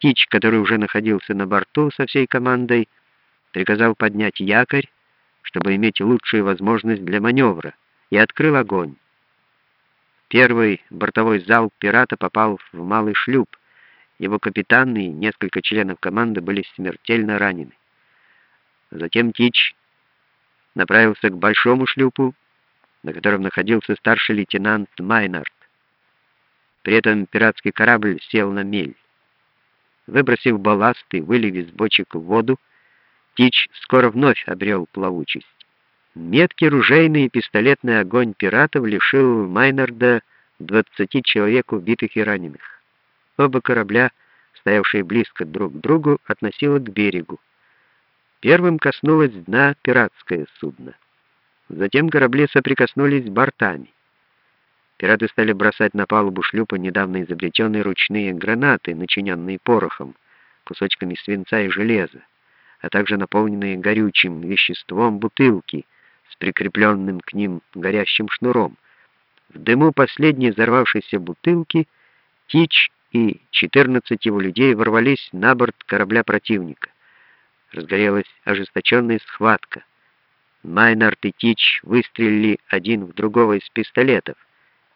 Тич, который уже находился на борту со всей командой, приказал поднять якорь, чтобы иметь лучшую возможность для маневра, и открыл огонь. Первый бортовой залп пирата попал в малый шлюп. Его капитан и несколько членов команды были смертельно ранены. Затем Тич направился к большому шлюпу, на котором находился старший лейтенант Майнард. При этом пиратский корабль сел на мель. Выбросив балласт и вылив из бочек в воду, Тич скоро вновь обрел плавучесть. Меткий ружейный и пистолетный огонь пиратов лишил Майнарда 20 человек убитых и раненых. Оба корабля, стоявшие близко друг к другу, относило к берегу. Первым коснулось дна пиратское судно. Затем корабли соприкоснулись бортами. Пираты стали бросать на палубу шлюпа недавно изобретенные ручные гранаты, начиненные порохом, кусочками свинца и железа, а также наполненные горючим веществом бутылки с прикрепленным к ним горящим шнуром. В дыму последней взорвавшейся бутылки Тич и 14 его людей ворвались на борт корабля противника. Разгорелась ожесточенная схватка. Майнард и Тич выстрелили один в другого из пистолетов.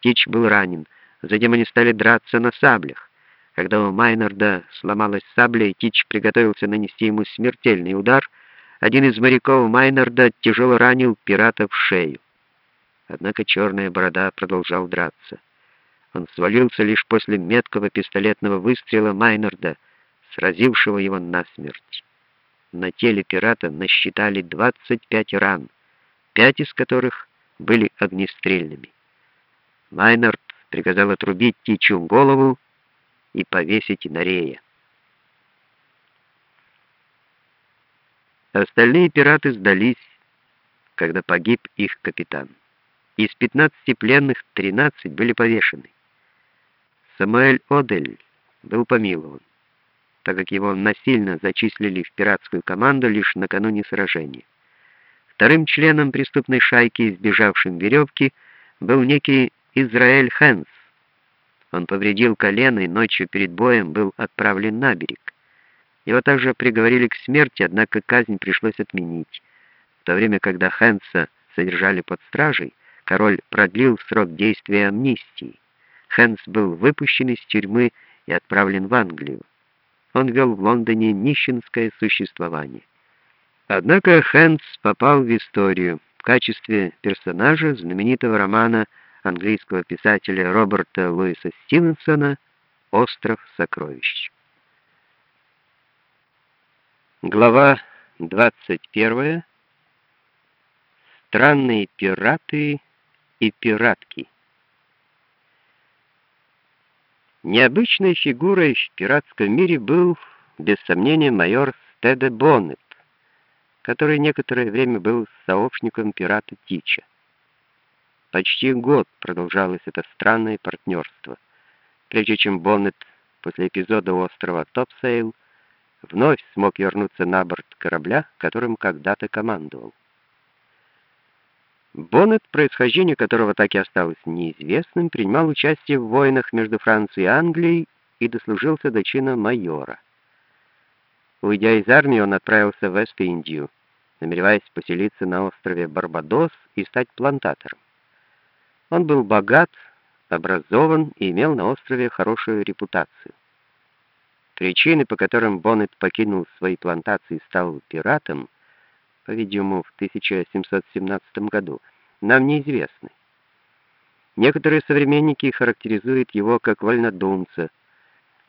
Тич был ранен. Затем они стали драться на саблях. Когда у Майнарда сломалась сабля, и Тич приготовился нанести ему смертельный удар, один из моряков Майнарда тяжело ранил пирата в шею. Однако черная борода продолжал драться. Он свалился лишь после меткого пистолетного выстрела Майнарда, сразившего его насмерть. На теле пирата насчитали 25 ран, пять из которых были огнестрельными. Майнард приказал отрубить Тичу голову и повесить на рея. Остальные пираты сдались, когда погиб их капитан. Из 15 пленных 13 были повешены. Самуэль Одель был помилован, так как его насильно зачислили в пиратскую команду лишь накануне сражения. Вторым членом преступной шайки, избежавшим веревки, был некий Израиль Хэнс. Он повредил колено и ночью перед боем был отправлен на берег. Его также приговорили к смерти, однако казнь пришлось отменить. В то время, когда Хэнса содержали под стражей, король продлил срок действия амнистии. Хэнс был выпущен из тюрьмы и отправлен в Англию. Он вел в Лондоне нищенское существование. Однако Хэнс попал в историю в качестве персонажа знаменитого романа английского писателя Роберта Луиса Стивенсона «Остров сокровищ». Глава 21. Странные пираты и пиратки. Необычной фигурой в пиратском мире был, без сомнения, майор Стеде Боннет, который некоторое время был сообщником пирата Тича. Почти год продолжалось это странное партнерство, прежде чем Боннет после эпизода острова Топсейл вновь смог вернуться на борт корабля, которым когда-то командовал. Боннет, происхождение которого так и осталось неизвестным, принимал участие в войнах между Францией и Англией и дослужился до чина майора. Уйдя из армии, он отправился в Вест-Индию, намереваясь поселиться на острове Барбадос и стать плантатором. Он был богат, образован и имел на острове хорошую репутацию. Причины, по которым Боннет покинул свои плантации и стал пиратом, по-видимому, в 1717 году, нам неизвестны. Некоторые современники характеризуют его как вольнодумца,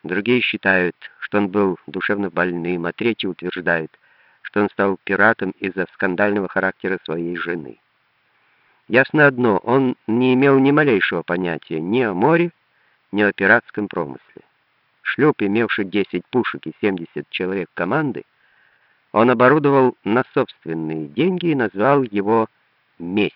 другие считают, что он был душевно больным, а третьи утверждают, что он стал пиратом из-за скандального характера своей жены. Ясно одно, он не имел ни малейшего понятия ни о море, ни о пиратском промысле. Шлюп, имевший 10 пушек и 70 человек команды, он оборудовал на собственные деньги и назвал его «Месть».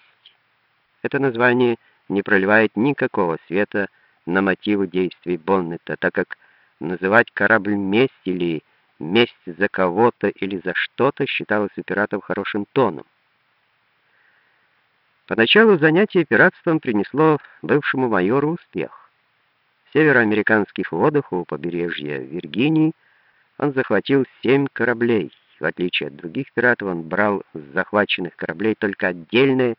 Это название не проливает никакого света на мотивы действий Боннета, так как называть корабль «Месть» или «Месть за кого-то» или «за что-то» считалось у пиратов хорошим тоном. Поначалу занятие пиратством принесло бывшему майору успех. В североамериканских водах у побережья Виргинии он захватил семь кораблей. В отличие от других пиратов, он брал с захваченных кораблей только отдельные